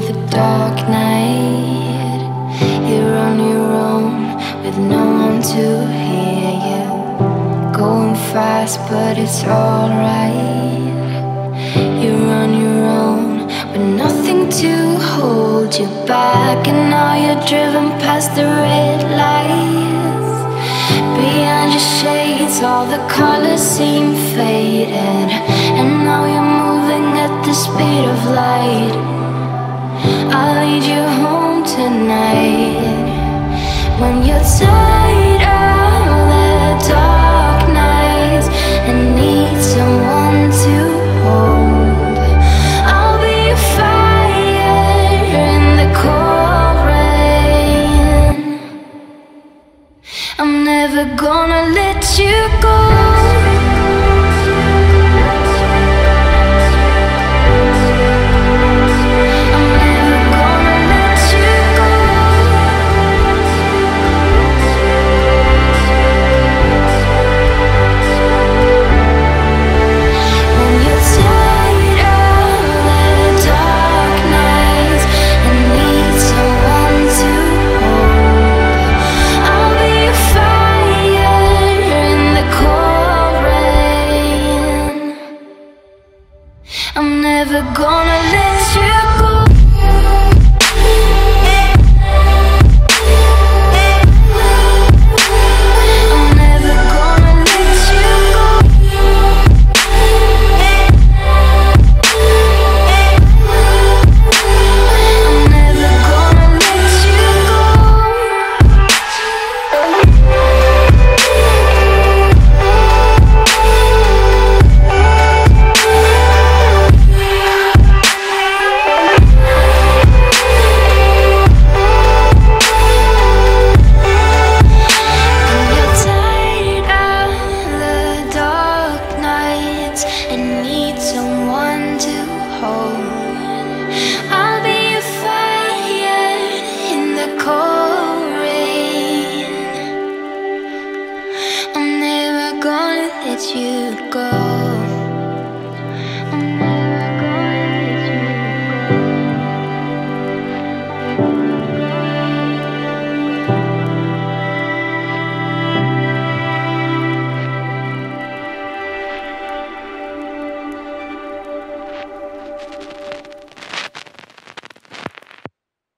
the dark night. You're on your own with no one to hear you. Going fast, but it's alright. You're on your own with nothing to hold you back. And now you're driven past the red lights. Behind your shades, all the colors seem faded. And now you're moving at the speed of light. I'm never gonna let you go. Never gonna let. let you go.